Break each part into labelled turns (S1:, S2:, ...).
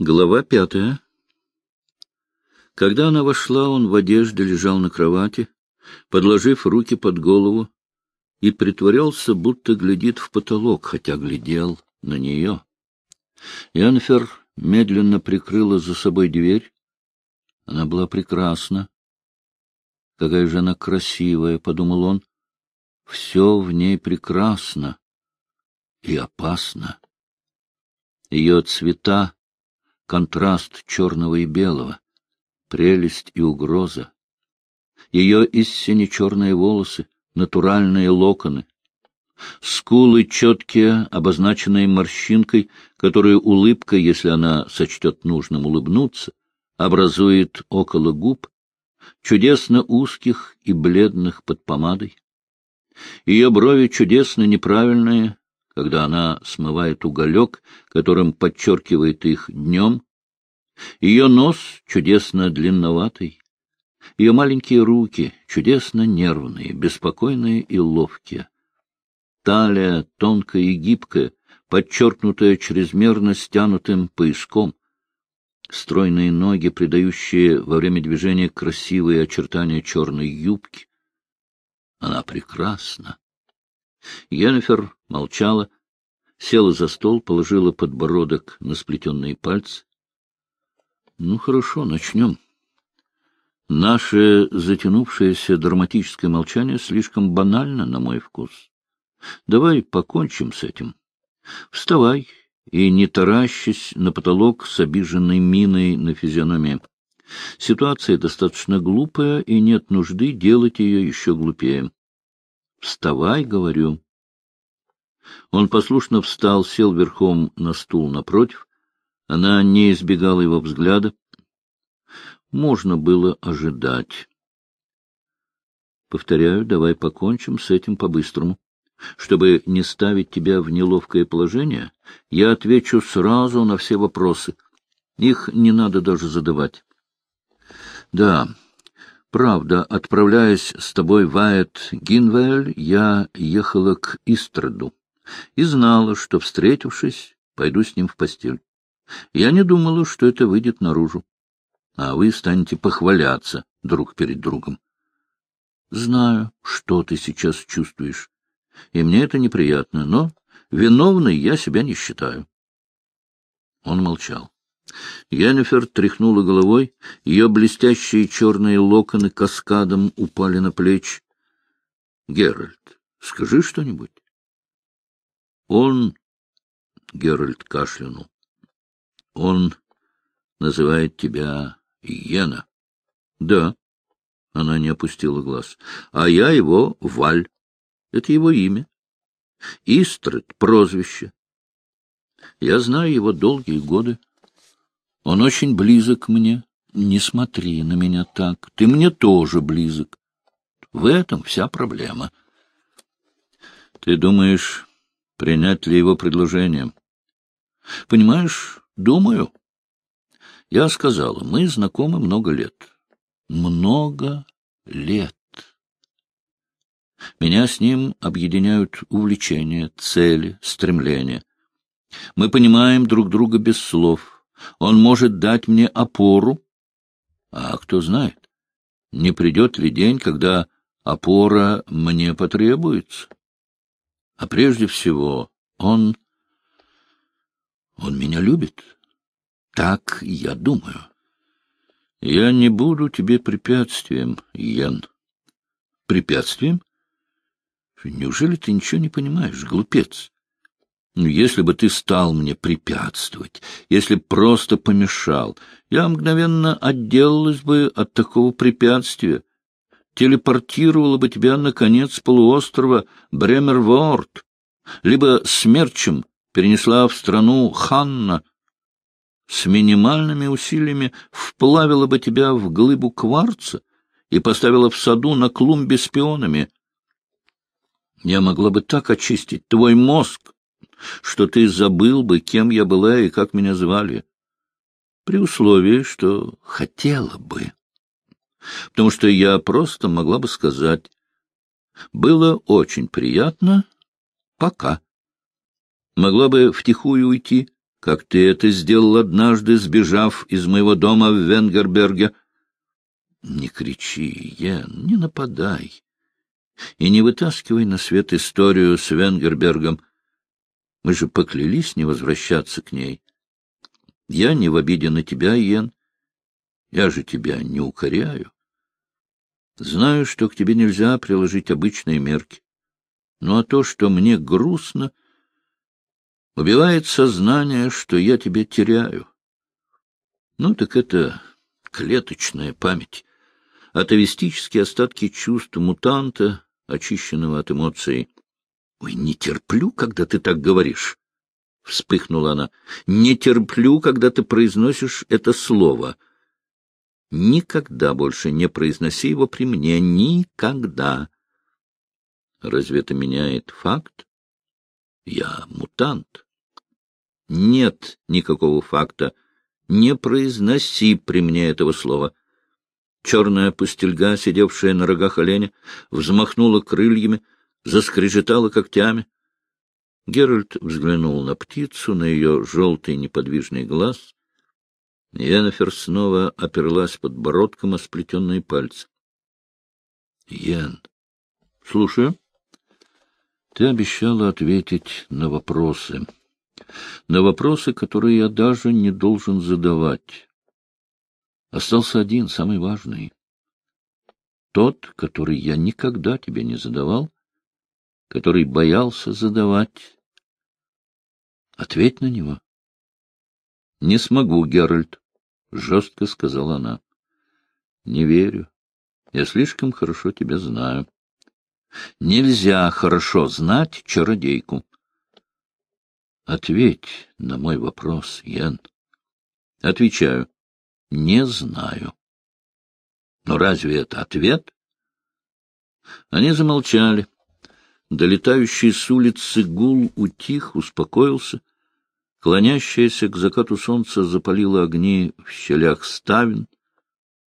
S1: Глава пятая. Когда она вошла, он в одежде лежал на кровати, подложив руки под голову, и притворялся, будто глядит в потолок, хотя глядел на нее. Янфер медленно прикрыла за собой дверь. Она была прекрасна. Какая же она красивая, — подумал он. Все в ней прекрасно и опасно. Ее цвета контраст черного и белого, прелесть и угроза. Ее истине черные волосы, натуральные локоны, скулы четкие, обозначенные морщинкой, которую улыбка, если она сочтет нужным улыбнуться, образует около губ, чудесно узких и бледных под помадой. Ее брови чудесно неправильные, когда она смывает уголек, которым подчеркивает их днем. Ее нос чудесно длинноватый, ее маленькие руки чудесно нервные, беспокойные и ловкие. Талия тонкая и гибкая, подчеркнутая чрезмерно стянутым пояском. Стройные ноги, придающие во время движения красивые очертания черной юбки. Она прекрасна. Йеннифер молчала, села за стол, положила подбородок на сплетенные пальцы. — Ну, хорошо, начнем. Наше затянувшееся драматическое молчание слишком банально, на мой вкус. Давай покончим с этим. Вставай и не таращись на потолок с обиженной миной на физиономии. Ситуация достаточно глупая, и нет нужды делать ее еще глупее. Вставай, говорю. Он послушно встал, сел верхом на стул напротив. Она не избегала его взгляда. Можно было ожидать. Повторяю, давай покончим с этим по-быстрому. Чтобы не ставить тебя в неловкое положение, я отвечу сразу на все вопросы. Их не надо даже задавать. Да, Правда, отправляясь с тобой в Айет Гинвель, я ехала к Истраду и знала, что, встретившись, пойду с ним в постель. Я не думала, что это выйдет наружу. А вы станете похваляться друг перед другом. Знаю, что ты сейчас чувствуешь, и мне это неприятно, но виновной я себя не считаю. Он молчал. Йеннифер тряхнула головой, ее блестящие черные локоны каскадом упали на плечи. — Геральт, скажи что-нибудь. — Он... — Геральт кашлянул. — Он называет тебя Йена. — Да. Она не опустила глаз. — А я его Валь. Это его имя. Истред — прозвище. Я знаю его долгие годы. Он очень близок мне. Не смотри на меня так. Ты мне тоже близок. В этом вся проблема. Ты думаешь, принять ли его предложение? Понимаешь, думаю. Я сказала, мы знакомы много лет. Много лет. Меня с ним объединяют увлечения, цели, стремления. Мы понимаем друг друга без слов — он может дать мне опору. А кто знает, не придет ли день, когда опора мне потребуется. А прежде всего, он... он меня любит. Так я думаю. Я не буду тебе препятствием, Ян. Препятствием? Неужели ты ничего не понимаешь, глупец? Ну, если бы ты стал мне препятствовать, если б просто помешал, я мгновенно отделалась бы от такого препятствия, телепортировала бы тебя на конец полуострова Бремерворд, либо смерчем перенесла в страну Ханна, с минимальными усилиями вплавила бы тебя в глыбу кварца и поставила в саду на клумбе с пионами. Я могла бы так очистить твой мозг, что ты забыл бы, кем я была и как меня звали. При условии, что хотела бы. Потому что я просто могла бы сказать, было очень приятно, пока. Могла бы втихую уйти, как ты это сделал однажды, сбежав из моего дома в Венгерберге. Не кричи, Йен, не нападай. И не вытаскивай на свет историю с Венгербергом. Мы же поклялись не возвращаться к ней. Я не в обиде на тебя, Йен. Я же тебя не укоряю. Знаю, что к тебе нельзя приложить обычные мерки. Ну а то, что мне грустно, убивает сознание, что я тебя теряю. Ну так это клеточная память, атовистические остатки чувств мутанта, очищенного от эмоций. — Ой, не терплю, когда ты так говоришь, — вспыхнула она. — Не терплю, когда ты произносишь это слово — Никогда больше не произноси его при мне. Никогда. Разве это меняет факт? Я мутант. Нет никакого факта. Не произноси при мне этого слова. Черная пустельга, сидевшая на рогах оленя, взмахнула крыльями, заскрежетала когтями. Геральт взглянул на птицу, на ее желтый неподвижный глаз. Йеннефер снова оперлась подбородком о сплетенные пальцы. — Йен, слушаю. Ты обещала ответить на вопросы. На вопросы, которые я даже не должен задавать. Остался один, самый важный. Тот, который я никогда тебе не задавал, который боялся задавать. Ответь на него. — Не смогу, Геральт, — жестко сказала она. — Не верю. Я слишком хорошо тебя знаю. Нельзя хорошо знать чародейку. Ответь на мой вопрос, Йен. Отвечаю. Не знаю. Но разве это ответ? Они замолчали. Долетающий с улицы гул утих, успокоился — Клонящаяся к закату солнца запалила огни в щелях ставен,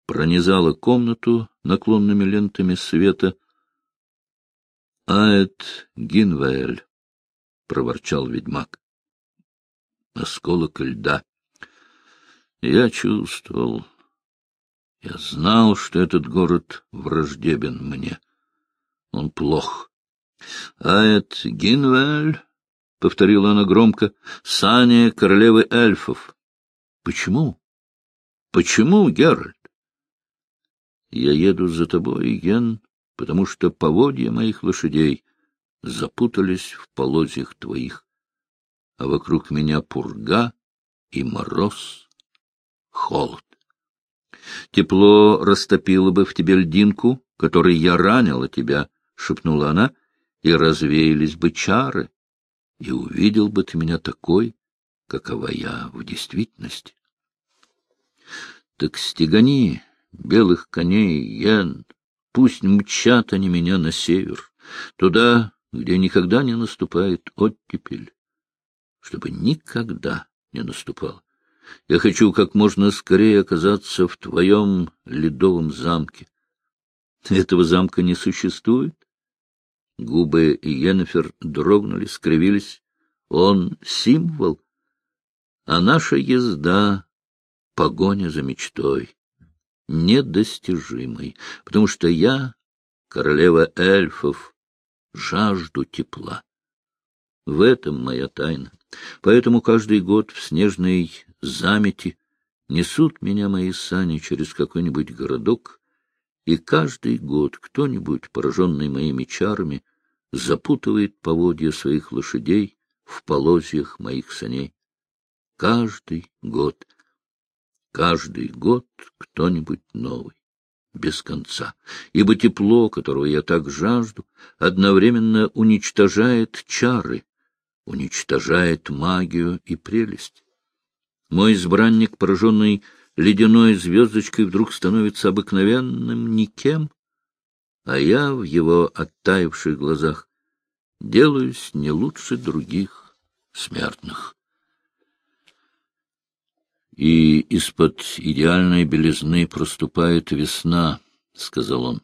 S1: пронизала комнату наклонными лентами света. — Аэт Гинваэль, — проворчал ведьмак. Осколок льда. Я чувствовал, я знал, что этот город враждебен мне. Он плох. Аэт Гинваэль — повторила она громко, — сани королевы эльфов. — Почему? — Почему, Геральт? — Я еду за тобой, Ген, потому что поводья моих лошадей запутались в полозьях твоих, а вокруг меня пурга и мороз, холод. Тепло растопило бы в тебе льдинку, которой я ранила тебя, — шепнула она, — и развеялись бы чары и увидел бы ты меня такой, какова я в действительности. Так стегани белых коней, Йен, пусть мчат они меня на север, туда, где никогда не наступает оттепель, чтобы никогда не наступал. Я хочу как можно скорее оказаться в твоем ледовом замке. Этого замка не существует? Губы Йеннефер дрогнули, скривились. Он символ, а наша езда — погоня за мечтой, недостижимой, потому что я, королева эльфов, жажду тепла. В этом моя тайна. Поэтому каждый год в снежной замети несут меня мои сани через какой-нибудь городок, и каждый год кто-нибудь, пораженный моими чарами, запутывает поводья своих лошадей в полозьях моих саней. Каждый год, каждый год кто-нибудь новый, без конца, ибо тепло, которого я так жажду, одновременно уничтожает чары, уничтожает магию и прелесть. Мой избранник, пораженный ледяной звездочкой, вдруг становится обыкновенным никем, а я в его оттаивших глазах делаюсь не лучше других смертных. И из-под идеальной белизны проступает весна, — сказал он.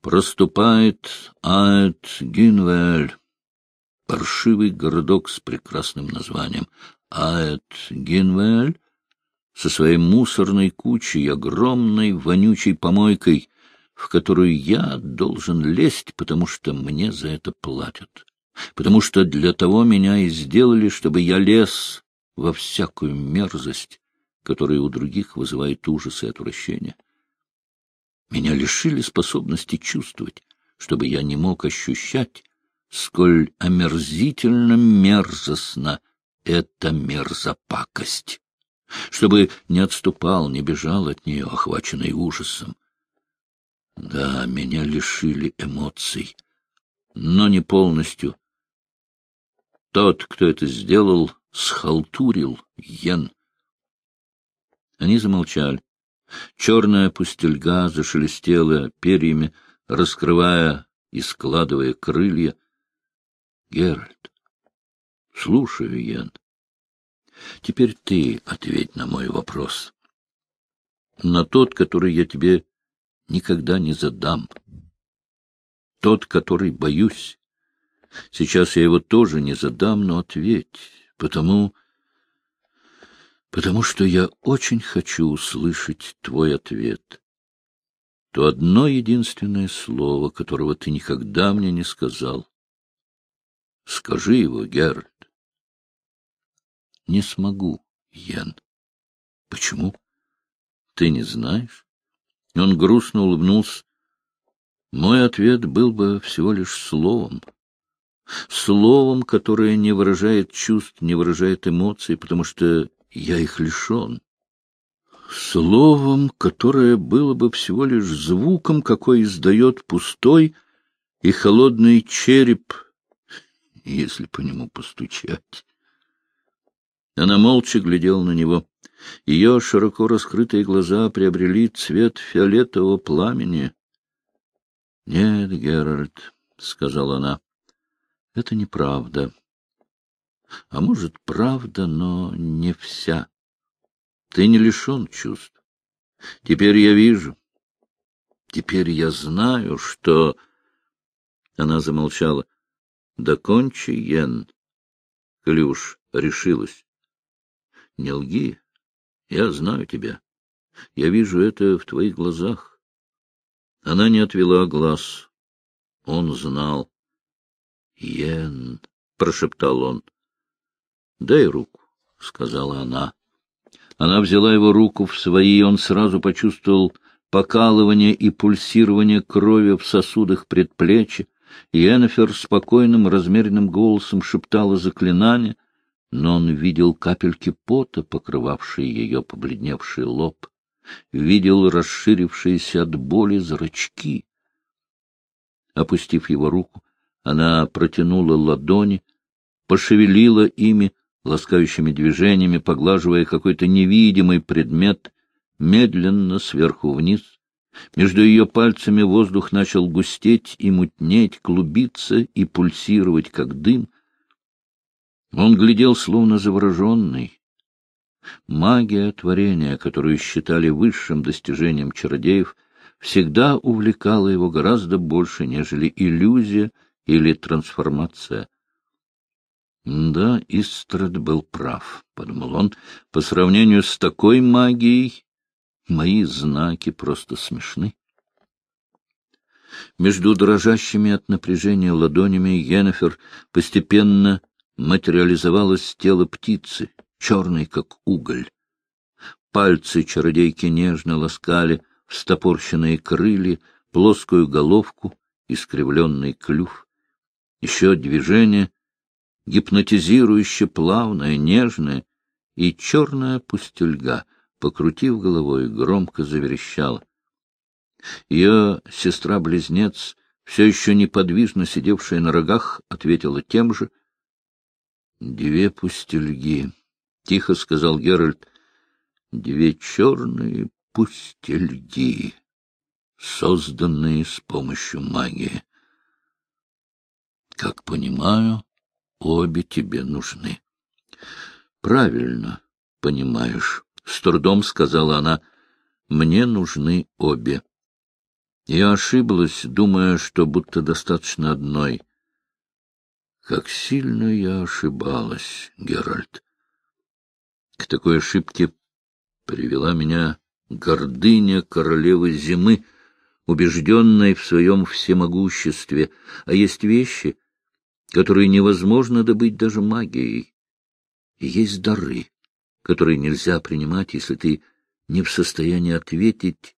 S1: Проступает Аэт Гинвель, паршивый городок с прекрасным названием Аэт Гинвель со своей мусорной кучей, огромной вонючей помойкой, в которую я должен лезть, потому что мне за это платят, потому что для того меня и сделали, чтобы я лез во всякую мерзость, которая у других вызывает ужас и отвращение. Меня лишили способности чувствовать, чтобы я не мог ощущать, сколь омерзительно мерзостна эта мерзопакость, чтобы не отступал, не бежал от нее, охваченный ужасом. Да, меня лишили эмоций, но не полностью. Тот, кто это сделал, схалтурил Йен. Они замолчали. Черная пустельга зашелестела перьями, раскрывая и складывая крылья. — Геральт, слушаю, Йен. Теперь ты ответь на мой вопрос. На тот, который я тебе никогда не задам. Тот, который боюсь. Сейчас я его тоже не задам, но ответь, потому потому что я очень хочу услышать твой ответ. То одно единственное слово, которого ты никогда мне не сказал. Скажи его, Геральт. Не смогу, Йен. Почему? Ты не знаешь? Он грустно улыбнулся. Мой ответ был бы всего лишь словом. Словом, которое не выражает чувств, не выражает эмоций, потому что я их лишен. Словом, которое было бы всего лишь звуком, какой издает пустой и холодный череп, если по нему постучать. Она молча глядела на него. Ее широко раскрытые глаза приобрели цвет фиолетового пламени. — Нет, Геральт, — сказала она, — это неправда. А может, правда, но не вся. Ты не лишен чувств. Теперь я вижу. Теперь я знаю, что... Она замолчала. — Докончи, Йен. Клюш решилась. — Не лги. Я знаю тебя. Я вижу это в твоих глазах. Она не отвела глаз. Он знал. — Йен, — прошептал он. — Дай руку, — сказала она. Она взяла его руку в свои, и он сразу почувствовал покалывание и пульсирование крови в сосудах предплечья. Йеннефер спокойным, размеренным голосом шептала заклинание, но он видел капельки пота, покрывавшие ее побледневший лоб, видел расширившиеся от боли зрачки. Опустив его руку, она протянула ладони, пошевелила ими, ласкающими движениями, поглаживая какой-то невидимый предмет, медленно сверху вниз. Между ее пальцами воздух начал густеть и мутнеть, клубиться и пульсировать, как дым. Он глядел, словно завороженный. Магия творения, которую считали высшим достижением чародеев, всегда увлекала его гораздо больше, нежели иллюзия или трансформация. Да, Истрад был прав, — подумал он. По сравнению с такой магией мои знаки просто смешны. Между дрожащими от напряжения ладонями Йеннефер постепенно материализовалось тело птицы, черной, как уголь. Пальцы чародейки нежно ласкали встопорщенные крылья, плоскую головку, искривленный клюв. Еще движение, гипнотизирующе плавное, нежное, и черная пустельга, покрутив головой, громко заверещала. Ее сестра-близнец, все еще неподвижно сидевшая на рогах, ответила тем же. — Две пустельги, — тихо сказал Геральт, — две черные пустельги, созданные с помощью магии. Как понимаю, обе тебе нужны. — Правильно понимаешь, — с трудом сказала она, — мне нужны обе. Я ошиблась, думая, что будто достаточно одной. Как сильно я ошибалась, Геральт. К такой ошибке привела меня гордыня королевы зимы, убежденной в своем всемогуществе, а есть вещи, которые невозможно добыть даже магией. И есть дары, которые нельзя принимать, если ты не в состоянии ответить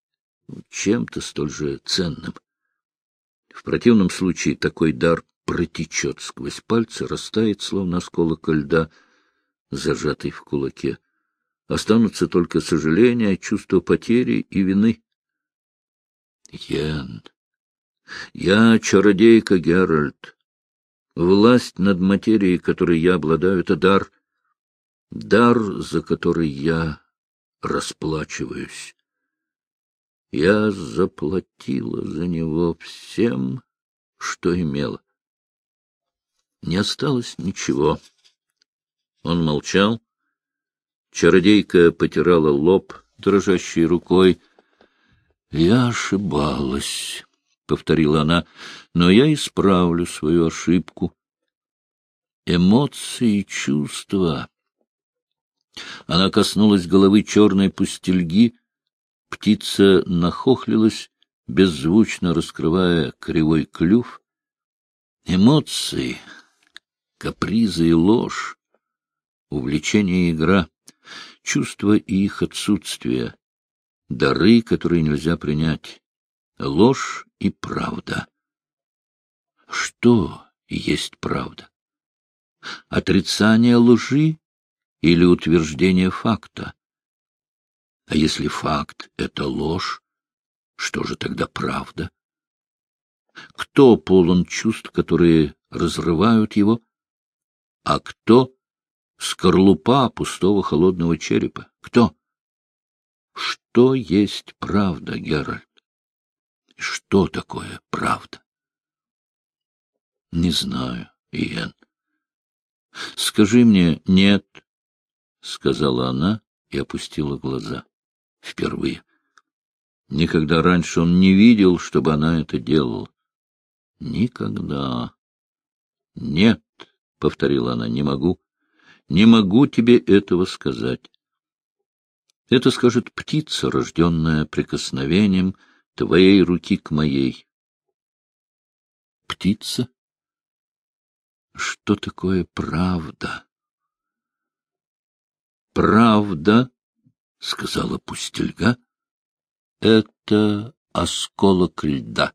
S1: чем-то столь же ценным. В противном случае такой дар протечет сквозь пальцы, растает, словно осколок льда, зажатый в кулаке. Останутся только сожаления, чувство потери и вины. Йен, я чародейка Геральт. Власть над материей, которой я обладаю, — это дар. Дар, за который я расплачиваюсь. Я заплатила за него всем, что имела. Не осталось ничего. Он молчал. Чародейка потирала лоб дрожащей рукой. — Я ошибалась, — повторила она, — но я исправлю свою ошибку. Эмоции и чувства. Она коснулась головы черной пустельги. Птица нахохлилась, беззвучно раскрывая кривой клюв. Эмоции, капризы и ложь, увлечение и игра, чувства и их отсутствие, дары, которые нельзя принять, ложь и правда. Что есть правда? Отрицание лжи или утверждение факта? А если факт — это ложь, что же тогда правда? Кто полон чувств, которые разрывают его, а кто — скорлупа пустого холодного черепа? Кто? Что есть правда, Геральт? Что такое правда? Не знаю, Иен. Скажи мне «нет», — сказала она и опустила глаза. Впервые. Никогда раньше он не видел, чтобы она это делала. Никогда. Нет, — повторила она, — не могу. Не могу тебе этого сказать. Это скажет птица, рожденная прикосновением твоей руки к моей. Птица? Что такое правда? Правда, — сказала пустельга, — это осколок льда.